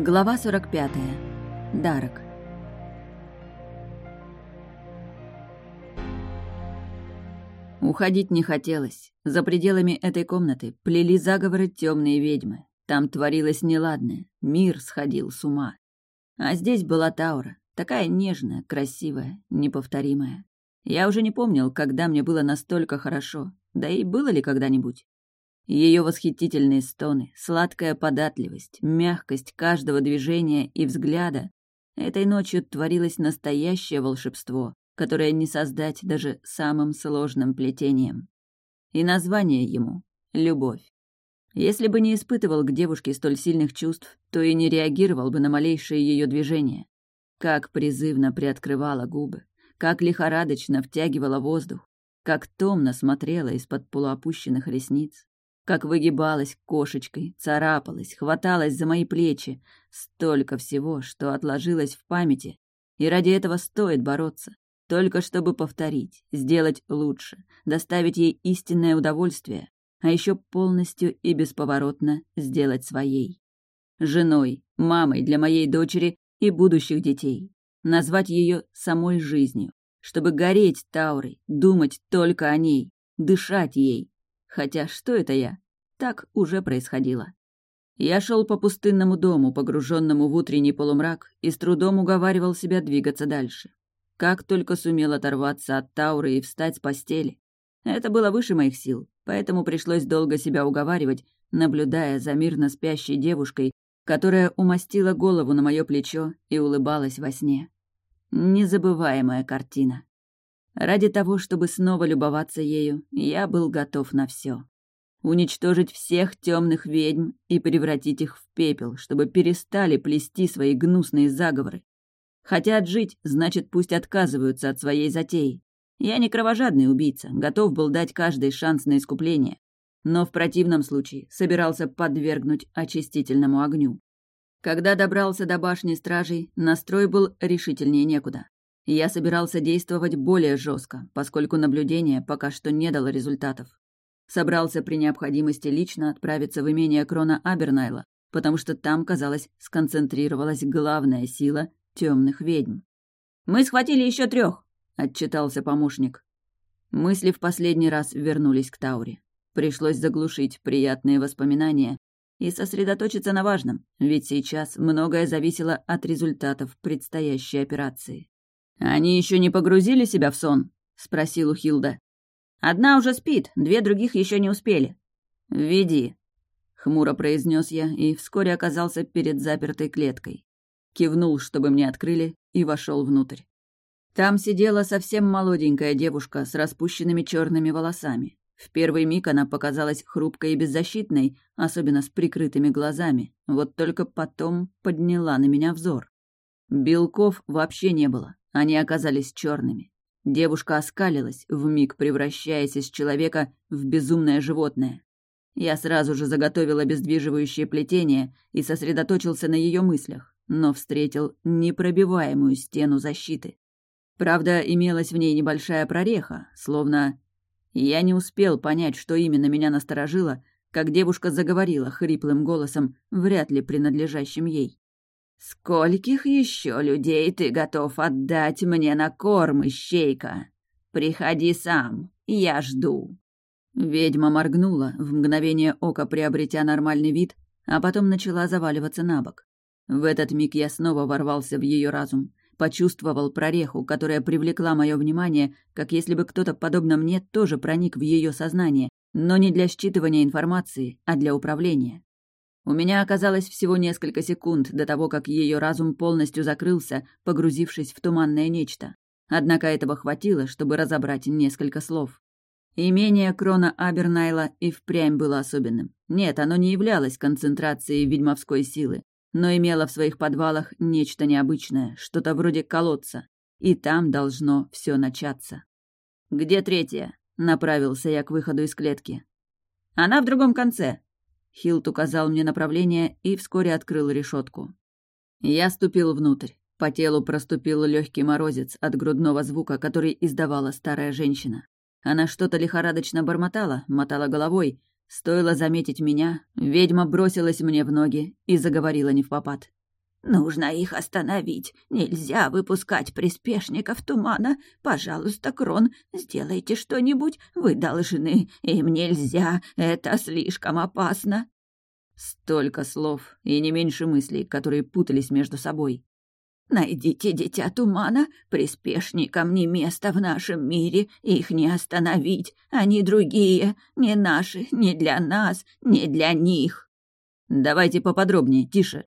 Глава 45. Дарок. Уходить не хотелось. За пределами этой комнаты плели заговоры темные ведьмы. Там творилось неладное, мир сходил с ума. А здесь была Таура, такая нежная, красивая, неповторимая. Я уже не помнил, когда мне было настолько хорошо, да и было ли когда-нибудь. Ее восхитительные стоны, сладкая податливость, мягкость каждого движения и взгляда. Этой ночью творилось настоящее волшебство, которое не создать даже самым сложным плетением. И название ему — любовь. Если бы не испытывал к девушке столь сильных чувств, то и не реагировал бы на малейшие ее движения. Как призывно приоткрывала губы, как лихорадочно втягивала воздух, как томно смотрела из-под полуопущенных ресниц, как выгибалась кошечкой, царапалась, хваталась за мои плечи. Столько всего, что отложилось в памяти. И ради этого стоит бороться. Только чтобы повторить, сделать лучше, доставить ей истинное удовольствие, а еще полностью и бесповоротно сделать своей. Женой, мамой для моей дочери и будущих детей. Назвать ее самой жизнью, чтобы гореть Таурой, думать только о ней, дышать ей, Хотя что это я? Так уже происходило. Я шел по пустынному дому, погруженному в утренний полумрак, и с трудом уговаривал себя двигаться дальше. Как только сумел оторваться от Тауры и встать с постели. Это было выше моих сил, поэтому пришлось долго себя уговаривать, наблюдая за мирно спящей девушкой, которая умастила голову на мое плечо и улыбалась во сне. Незабываемая картина. Ради того, чтобы снова любоваться ею, я был готов на все. Уничтожить всех темных ведьм и превратить их в пепел, чтобы перестали плести свои гнусные заговоры. Хотят жить, значит, пусть отказываются от своей затеи. Я не кровожадный убийца, готов был дать каждый шанс на искупление. Но в противном случае собирался подвергнуть очистительному огню. Когда добрался до башни стражей, настрой был решительнее некуда. Я собирался действовать более жестко, поскольку наблюдение пока что не дало результатов. Собрался при необходимости лично отправиться в имение Крона Абернайла, потому что там, казалось, сконцентрировалась главная сила темных ведьм. «Мы схватили еще трех, отчитался помощник. Мысли в последний раз вернулись к Тауре. Пришлось заглушить приятные воспоминания и сосредоточиться на важном, ведь сейчас многое зависело от результатов предстоящей операции. «Они еще не погрузили себя в сон?» — спросил у Хилда. «Одна уже спит, две других еще не успели». «Веди», — хмуро произнес я и вскоре оказался перед запертой клеткой. Кивнул, чтобы мне открыли, и вошел внутрь. Там сидела совсем молоденькая девушка с распущенными черными волосами. В первый миг она показалась хрупкой и беззащитной, особенно с прикрытыми глазами, вот только потом подняла на меня взор. Белков вообще не было, они оказались черными. Девушка оскалилась, вмиг превращаясь из человека в безумное животное. Я сразу же заготовил обездвиживающее плетение и сосредоточился на ее мыслях, но встретил непробиваемую стену защиты. Правда, имелась в ней небольшая прореха, словно... Я не успел понять, что именно меня насторожило, как девушка заговорила хриплым голосом, вряд ли принадлежащим ей. «Скольких еще людей ты готов отдать мне на корм, ищейка? Приходи сам, я жду». Ведьма моргнула, в мгновение ока приобретя нормальный вид, а потом начала заваливаться на бок. В этот миг я снова ворвался в ее разум, почувствовал прореху, которая привлекла мое внимание, как если бы кто-то, подобно мне, тоже проник в ее сознание, но не для считывания информации, а для управления. У меня оказалось всего несколько секунд до того, как ее разум полностью закрылся, погрузившись в туманное нечто. Однако этого хватило, чтобы разобрать несколько слов. Имение Крона Абернайла и впрямь было особенным. Нет, оно не являлось концентрацией ведьмовской силы, но имело в своих подвалах нечто необычное, что-то вроде колодца. И там должно все начаться. «Где третья?» — направился я к выходу из клетки. «Она в другом конце», Хилт указал мне направление и вскоре открыл решетку. Я ступил внутрь. По телу проступил легкий морозец от грудного звука, который издавала старая женщина. Она что-то лихорадочно бормотала, мотала головой. Стоило заметить меня, ведьма бросилась мне в ноги и заговорила не в попад. Нужно их остановить. Нельзя выпускать приспешников тумана. Пожалуйста, Крон, сделайте что-нибудь. Вы должны. Им нельзя. Это слишком опасно. Столько слов и не меньше мыслей, которые путались между собой. Найдите дитя тумана, приспешникам не место в нашем мире, их не остановить, они другие, не наши, не для нас, не для них. Давайте поподробнее, тише.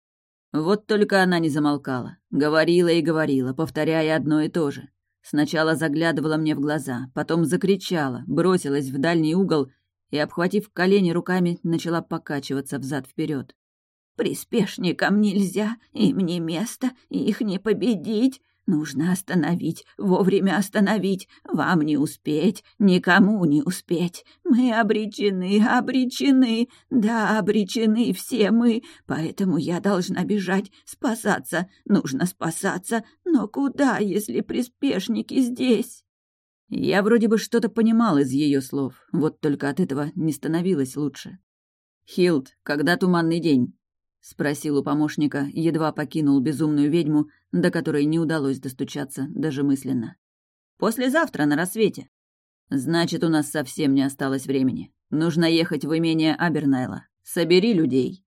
Вот только она не замолкала, говорила и говорила, повторяя одно и то же. Сначала заглядывала мне в глаза, потом закричала, бросилась в дальний угол и, обхватив колени руками, начала покачиваться взад вперед. Приспешникам нельзя, им не место, их не победить. Нужно остановить, вовремя остановить. Вам не успеть, никому не успеть. Мы обречены, обречены. Да, обречены все мы. Поэтому я должна бежать, спасаться. Нужно спасаться. Но куда, если приспешники здесь? Я вроде бы что-то понимал из ее слов, вот только от этого не становилось лучше. «Хилд, когда туманный день?» — спросил у помощника, едва покинул безумную ведьму, до которой не удалось достучаться даже мысленно. «Послезавтра на рассвете». «Значит, у нас совсем не осталось времени. Нужно ехать в имение Абернайла. Собери людей».